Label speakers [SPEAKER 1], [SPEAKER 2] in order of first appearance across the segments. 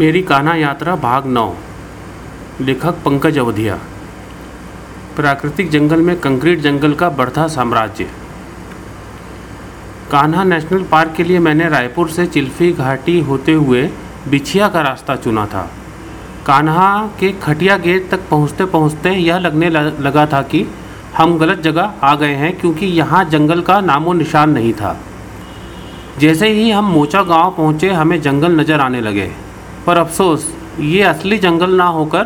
[SPEAKER 1] मेरी कान्हा यात्रा भाग नौ। लेखक पंकज अवधिया। प्राकृतिक जंगल में कंक्रीट जंगल का बढ़ता साम्राज्य। कान्हा नेशनल पार्क के लिए मैंने रायपुर से चिल्फी घाटी होते हुए बिछिया का रास्ता चुना था। कान्हा के खटिया गेट तक पहुँचते पहुँचते यह लगने लगा था कि हम गलत जगह आ गए हैं क्योंकि यहाँ जंगल का नामो निशान नहीं था। जैसे ही हम मोचा गाँव पहुँचे, हमें जंगल नज़र आने लगे। पर अफसोस, ये असली जंगल ना होकर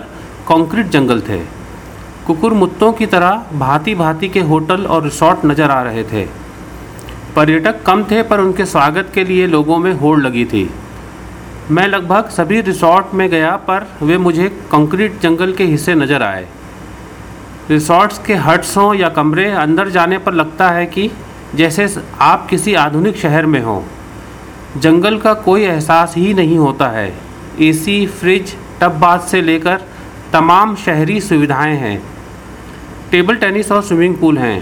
[SPEAKER 1] कंक्रीट जंगल थे। कुकुर मुत्तों की तरह भांति भांति के होटल और रिसोर्ट नज़र आ रहे थे। पर्यटक कम थे, पर उनके स्वागत के लिए लोगों में होड़ लगी थी। मैं लगभग सभी रिसोर्ट में गया, पर वे मुझे कंक्रीट जंगल के हिस्से नज़र आए। रिसोर्ट्स के हट्स हों या कमरे अंदर जाने पर लगता है कि जैसे आप किसी आधुनिक शहर में हों। जंगल का कोई एहसास ही नहीं होता है। एसी, फ्रिज टब बाथ से लेकर तमाम शहरी सुविधाएँ हैं। टेबल टेनिस और स्विमिंग पूल हैं,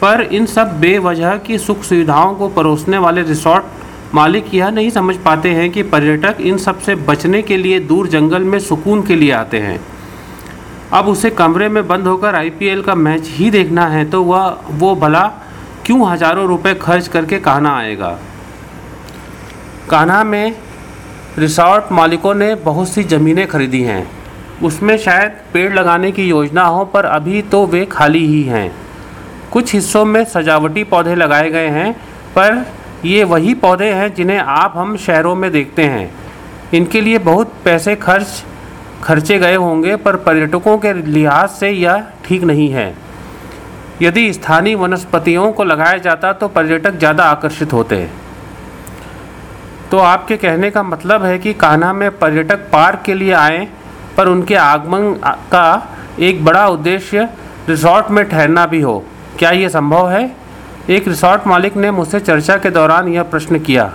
[SPEAKER 1] पर इन सब बेवजह की सुख सुविधाओं को परोसने वाले रिसोर्ट मालिक यह नहीं समझ पाते हैं कि पर्यटक इन सबसे बचने के लिए दूर जंगल में सुकून के लिए आते हैं। अब उसे कमरे में बंद होकर आईपीएल का मैच ही देखना है तो वह, वो भला क्यों हज़ारों रुपए खर्च करके कहना आएगा? कान्हा में रिसोर्ट मालिकों ने बहुत सी ज़मीनें खरीदी हैं। उसमें शायद पेड़ लगाने की योजना हो, पर अभी तो वे खाली ही हैं। कुछ हिस्सों में सजावटी पौधे लगाए गए हैं, पर ये वही पौधे हैं जिन्हें आप हम शहरों में देखते हैं। इनके लिए बहुत पैसे खर्च, खर्चे गए होंगे, पर पर्यटकों के लिहाज से यह ठीक नहीं है। यदि स्थानीय वनस्पतियों को लगाया जाता तो पर्यटक ज़्यादा आकर्षित होते। तो आपके कहने का मतलब है कि कान्हा में पर्यटक पार्क के लिए आएँ, पर उनके आगमन का एक बड़ा उद्देश्य रिसोर्ट में ठहरना भी हो। क्या ये संभव है? एक रिसोर्ट मालिक ने मुझसे चर्चा के दौरान यह प्रश्न किया।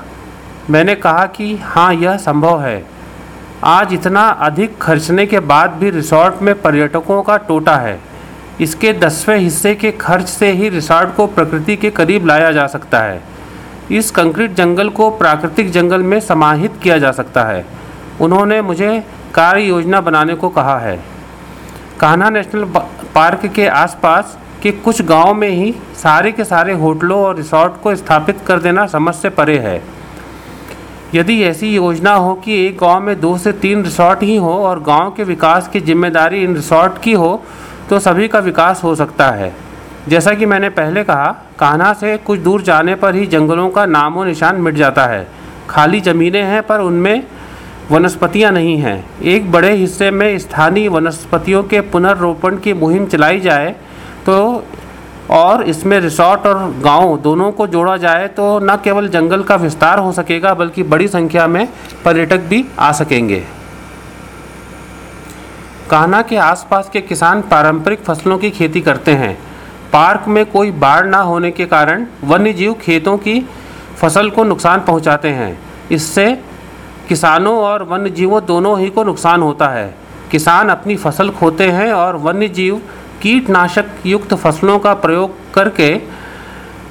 [SPEAKER 1] मैंने कहा कि हाँ यह संभव है। आज इतना अधिक खर्चने के बाद भी रिसोर्ट में पर्यटकों का टोटा है। इसके दसवें हिस्से के खर्च से ही रिसोर्ट को प्रकृति के करीब लाया जा सकता है। इस कंक्रीट जंगल को प्राकृतिक जंगल में समाहित किया जा सकता है। उन्होंने मुझे कार्य योजना बनाने को कहा है। कान्हा नेशनल पार्क के आसपास के कुछ गाँव में ही सारे के सारे होटलों और रिसोर्ट को स्थापित कर देना समझ से परे है। यदि ऐसी योजना हो कि एक गाँव में दो से तीन रिसोर्ट ही हो और गाँव के विकास की ज़िम्मेदारी इन रिसोर्ट की हो तो सभी का विकास हो सकता है। जैसा कि मैंने पहले कहा, कान्हा से कुछ दूर जाने पर ही जंगलों का नामो निशान मिट जाता है। खाली ज़मीनें हैं, पर उनमें वनस्पतियाँ नहीं हैं। एक बड़े हिस्से में स्थानीय वनस्पतियों के पुनर्रोपण की मुहिम चलाई जाए तो और इसमें रिसोर्ट और गाँव दोनों को जोड़ा जाए तो न केवल जंगल का विस्तार हो सकेगा, बल्कि बड़ी संख्या में पर्यटक भी आ सकेंगे। कान्हा के आसपास के किसान पारंपरिक फ़सलों की खेती करते हैं। पार्क में कोई बाढ़ ना होने के कारण वन्य जीव खेतों की फ़सल को नुकसान पहुंचाते हैं। इससे किसानों और वन्य जीवों दोनों ही को नुकसान होता है। किसान अपनी फ़सल खोते हैं और वन्य जीव कीटनाशक युक्त फ़सलों का प्रयोग करके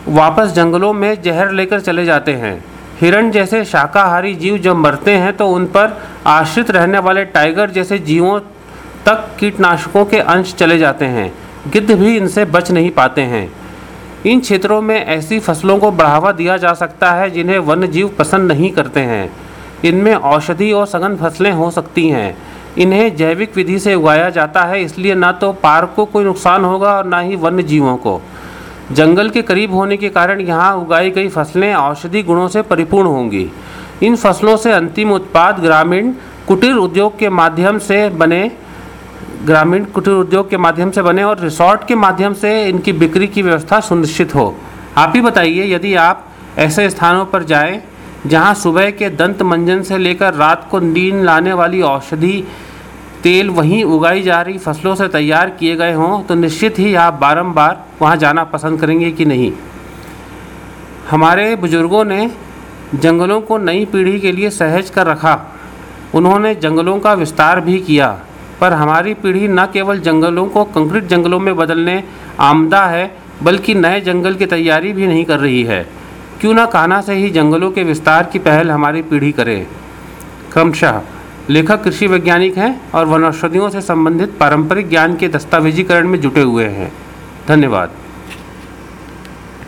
[SPEAKER 1] वापस जंगलों में जहर लेकर चले जाते हैं। हिरण जैसे शाकाहारी जीव जब मरते हैं तो उन पर आश्रित रहने वाले टाइगर जैसे जीवों तक कीटनाशकों के अंश चले जाते हैं। गिद्ध भी इनसे बच नहीं पाते हैं। इन क्षेत्रों में ऐसी फ़सलों को बढ़ावा दिया जा सकता है जिन्हें वन्य जीव पसंद नहीं करते हैं। इनमें औषधि और सघन फ़सलें हो सकती हैं। इन्हें जैविक विधि से उगाया जाता है, इसलिए ना तो पार्क को कोई नुकसान होगा और ना ही वन्य जीवों को। जंगल के करीब होने के कारण यहाँ उगाई गई फ़सलें औषधि गुणों से परिपूर्ण होंगी। इन फ़सलों से अंतिम उत्पाद ग्रामीण कुटीर उद्योग के माध्यम से बने ग्रामीण कुटीर उद्योग के माध्यम से बने और रिसोर्ट के माध्यम से इनकी बिक्री की व्यवस्था सुनिश्चित हो। आप ही बताइए, यदि आप ऐसे स्थानों पर जाएँ जहाँ सुबह के दंत मंजन से लेकर रात को नींद लाने वाली औषधि तेल वहीं उगाई जा रही फ़सलों से तैयार किए गए हों तो निश्चित ही आप बारंबार वहाँ जाना पसंद करेंगे कि नहीं। हमारे बुज़ुर्गों ने जंगलों को नई पीढ़ी के लिए सहज कर रखा। उन्होंने जंगलों का विस्तार भी किया। पर हमारी पीढ़ी न केवल जंगलों को कंक्रीट जंगलों में बदलने आमदा है, बल्कि नए जंगल की तैयारी भी नहीं कर रही है। क्यों ना कहना से ही जंगलों के विस्तार की पहल हमारी पीढ़ी करे। क्रमशः, लेखक, कृषि वैज्ञानिक हैं और वनौषधियों से संबंधित पारंपरिक ज्ञान के दस्तावेजीकरण में जुटे हुए हैं। धन्यवाद।